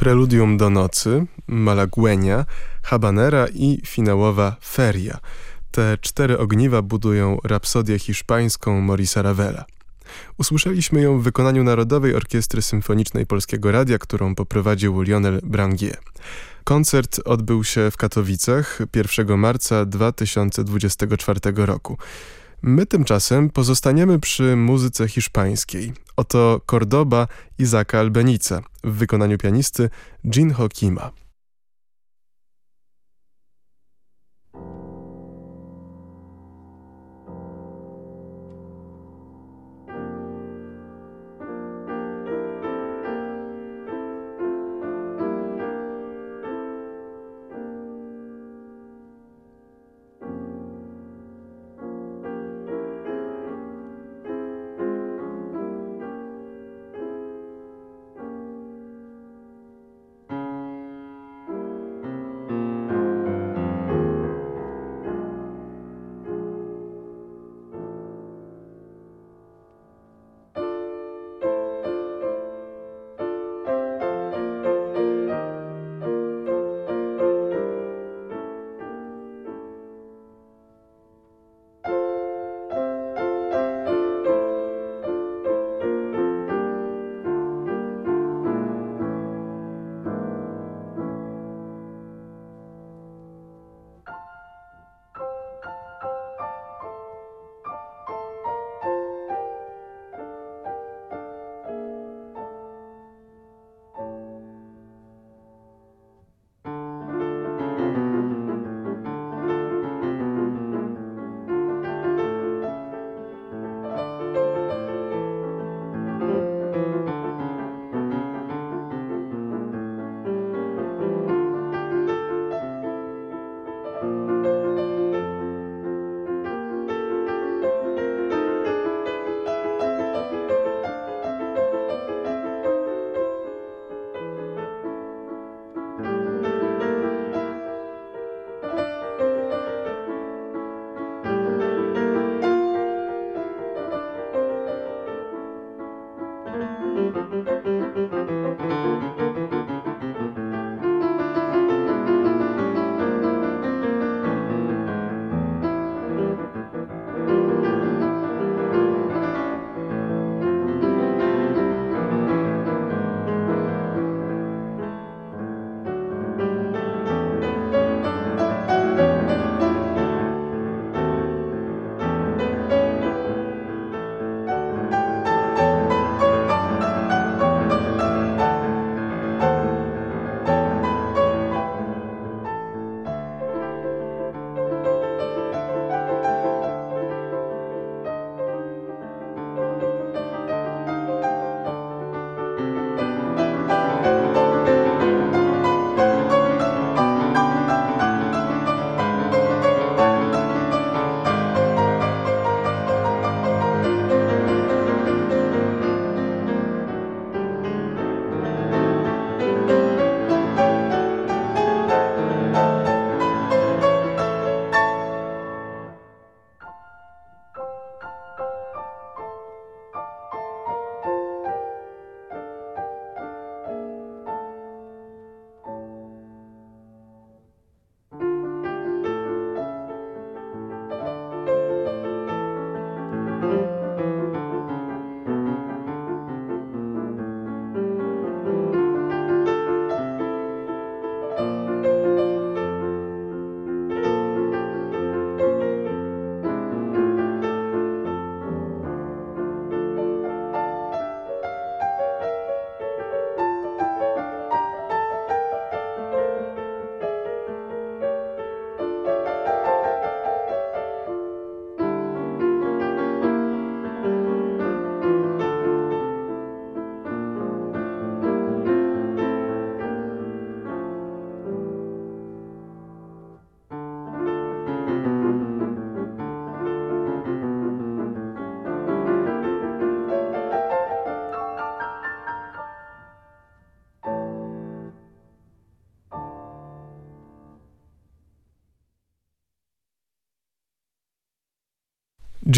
Preludium do nocy, Malaguenia, Habanera i finałowa Feria. Te cztery ogniwa budują rapsodię hiszpańską Morisa Ravela. Usłyszeliśmy ją w wykonaniu Narodowej Orkiestry Symfonicznej Polskiego Radia, którą poprowadził Lionel Brangier. Koncert odbył się w Katowicach 1 marca 2024 roku. My tymczasem pozostaniemy przy muzyce hiszpańskiej. Oto Cordoba Izaka Albenica w wykonaniu pianisty Gin Hokima.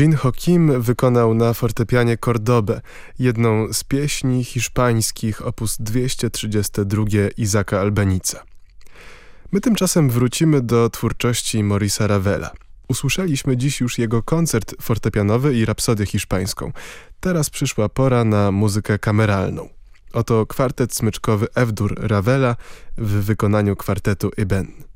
Jean Hokim wykonał na fortepianie Cordobę, jedną z pieśni hiszpańskich op. 232 Izaka Albanica. My tymczasem wrócimy do twórczości Morisa Ravela. Usłyszeliśmy dziś już jego koncert fortepianowy i rapsodię hiszpańską. Teraz przyszła pora na muzykę kameralną. Oto kwartet smyczkowy F-dur Ravela w wykonaniu kwartetu Iben.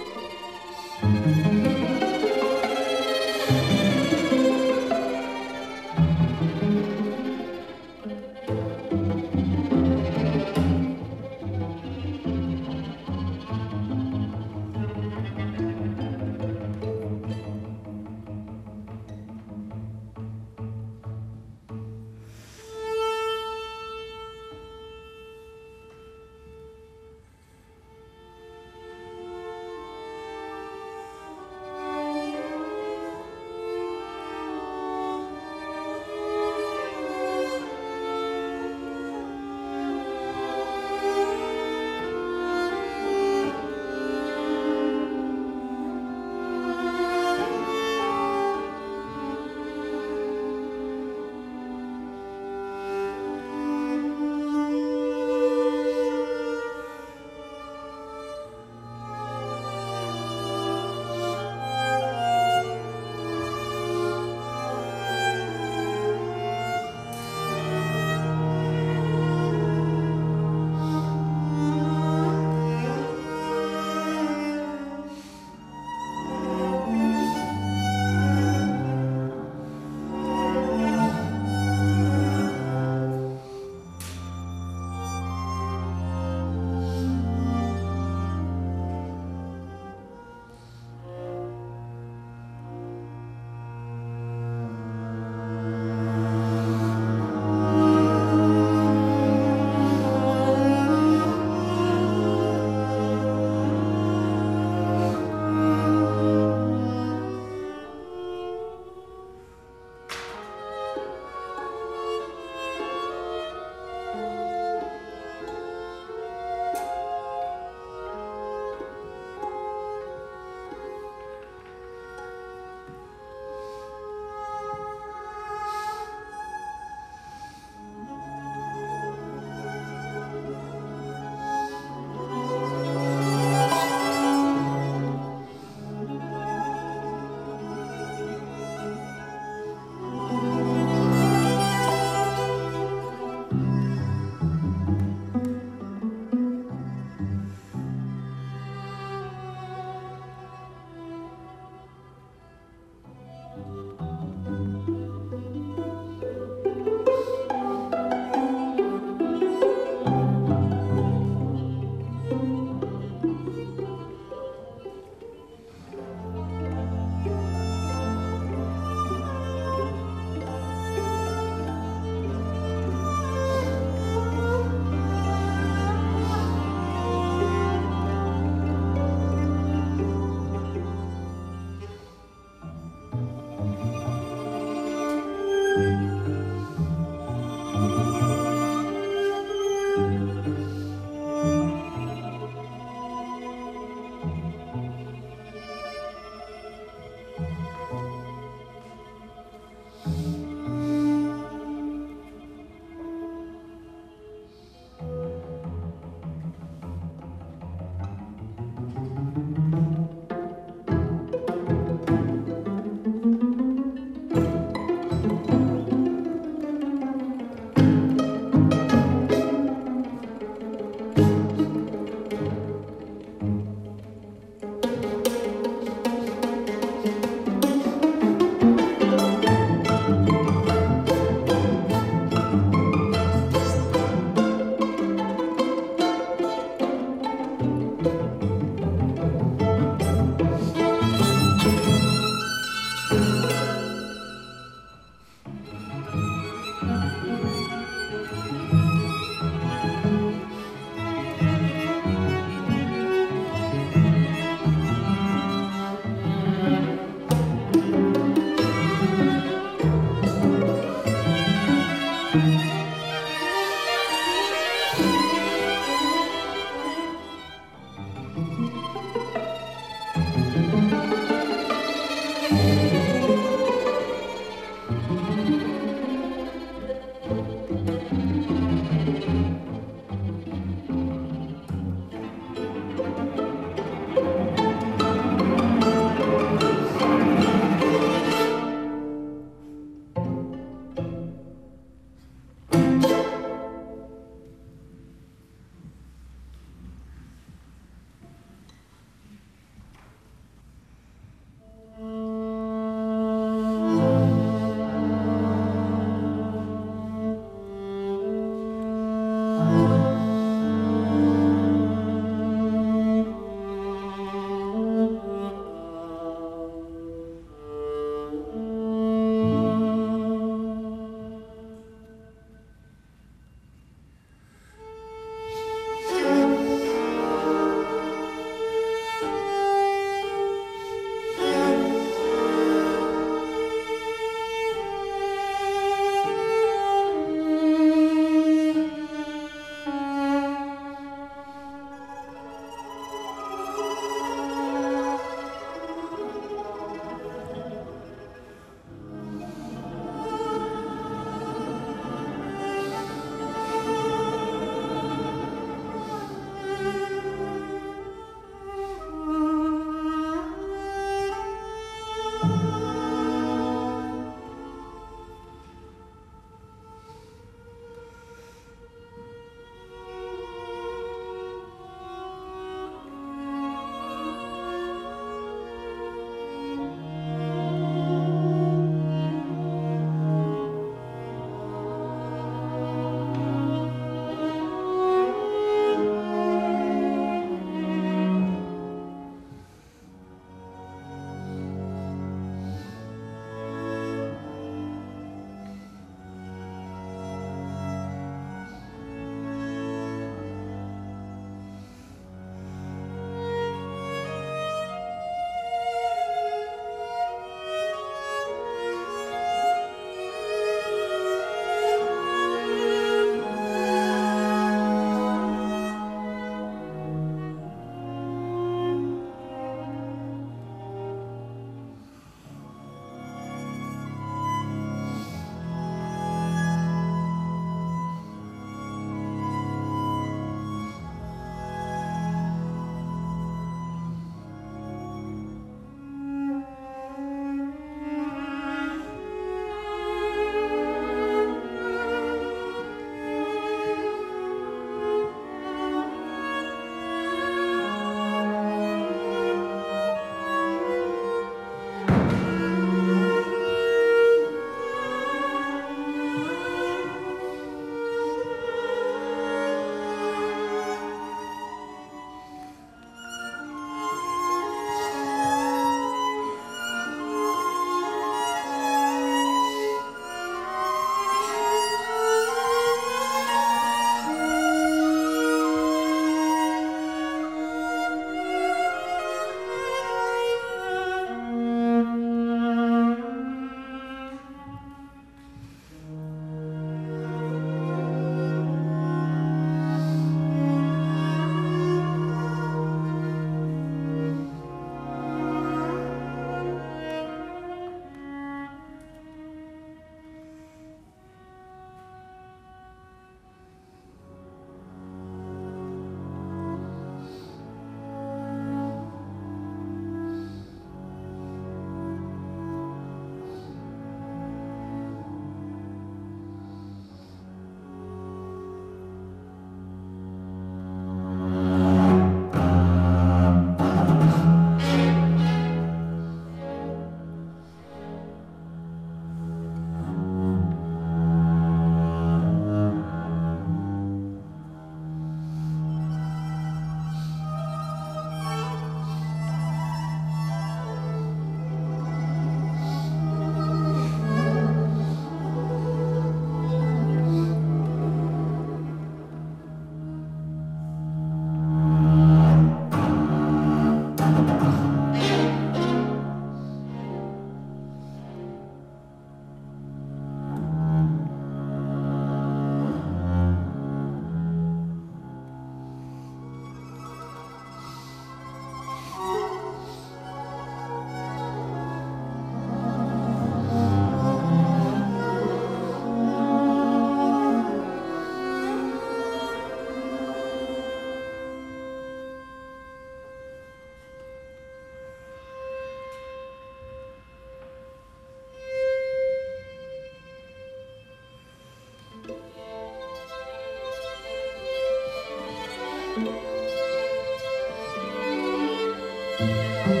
Música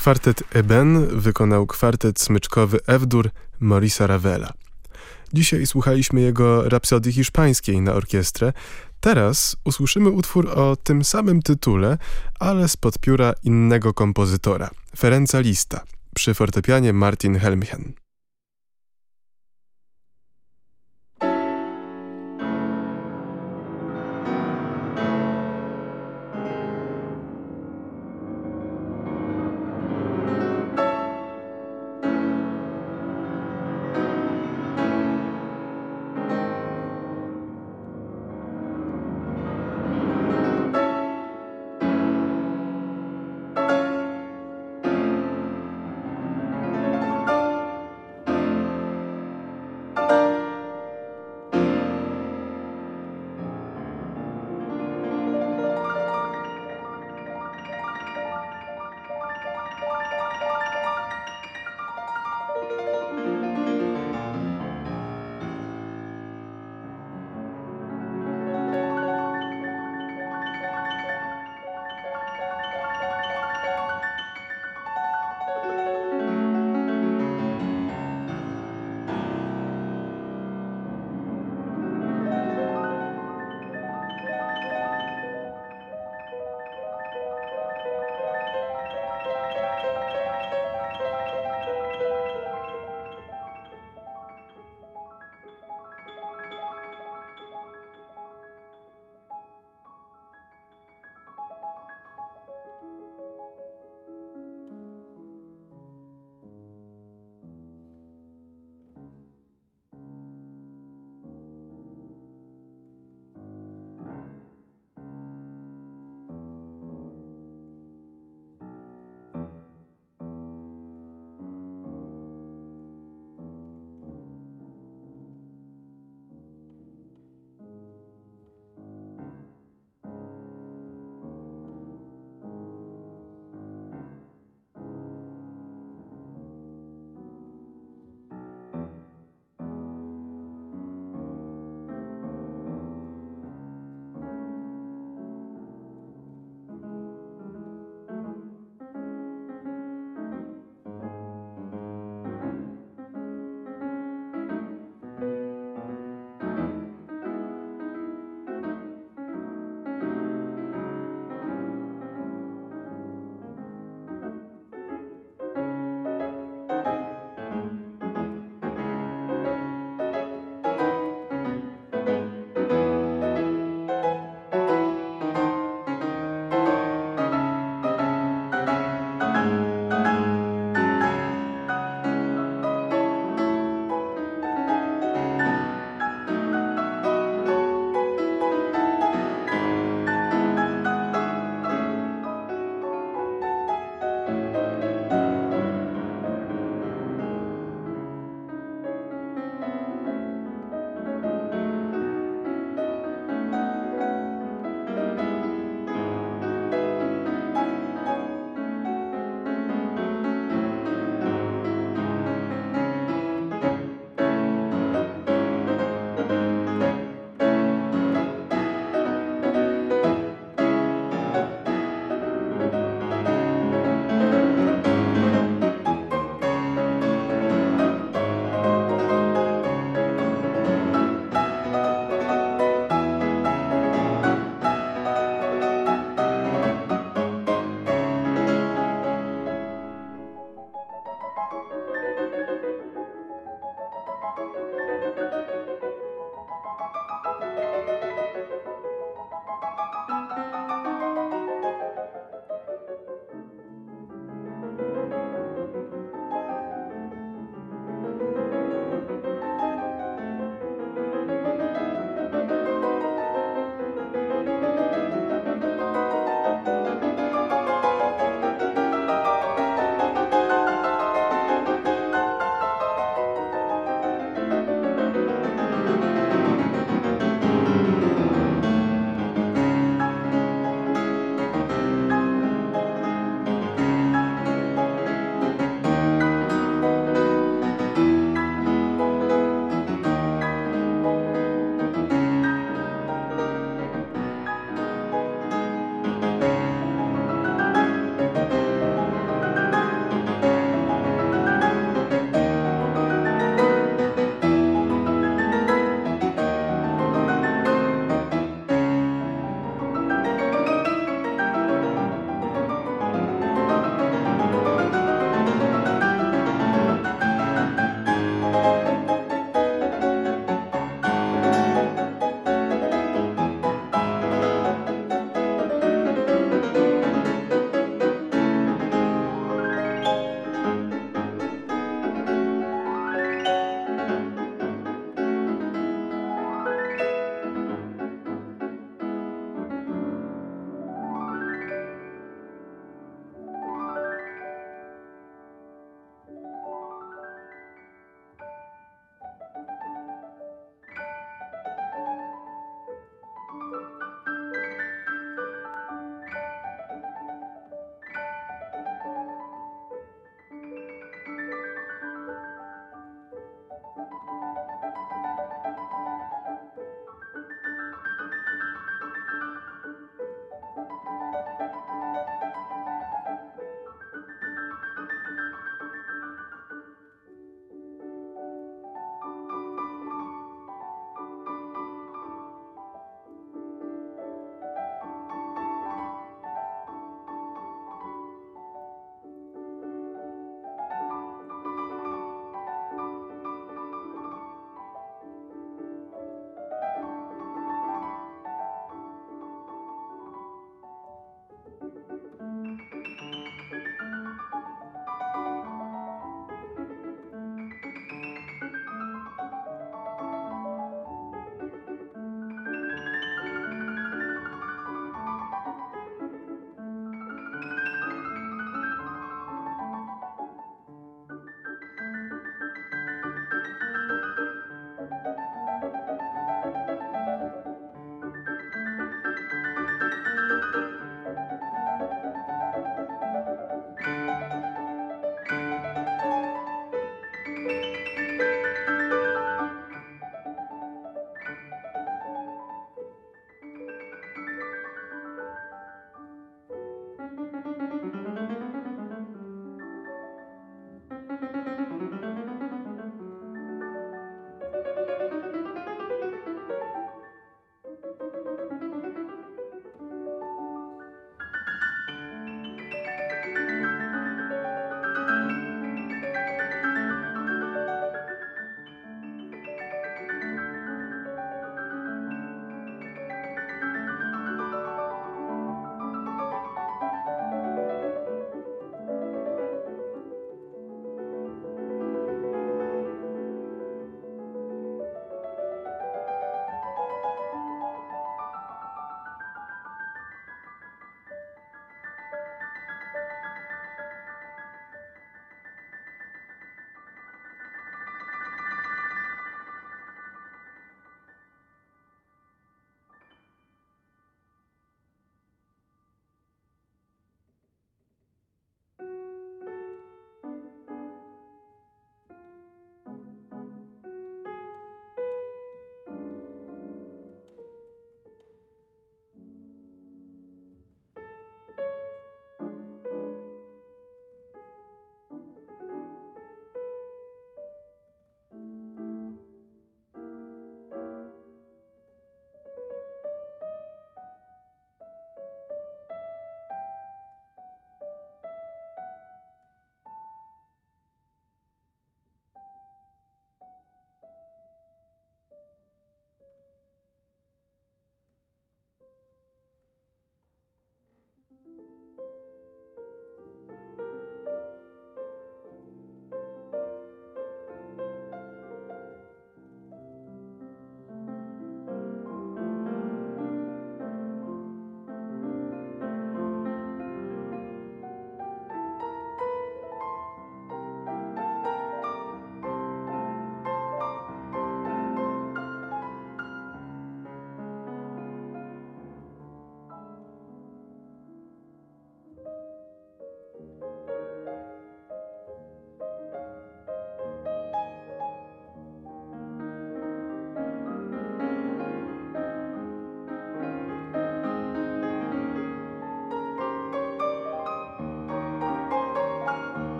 Kwartet Eben wykonał kwartet smyczkowy F-dur Morisa Ravela. Dzisiaj słuchaliśmy jego rapsodii hiszpańskiej na orkiestrę. Teraz usłyszymy utwór o tym samym tytule, ale spod pióra innego kompozytora, Ferenca Lista, przy fortepianie Martin Helmchen.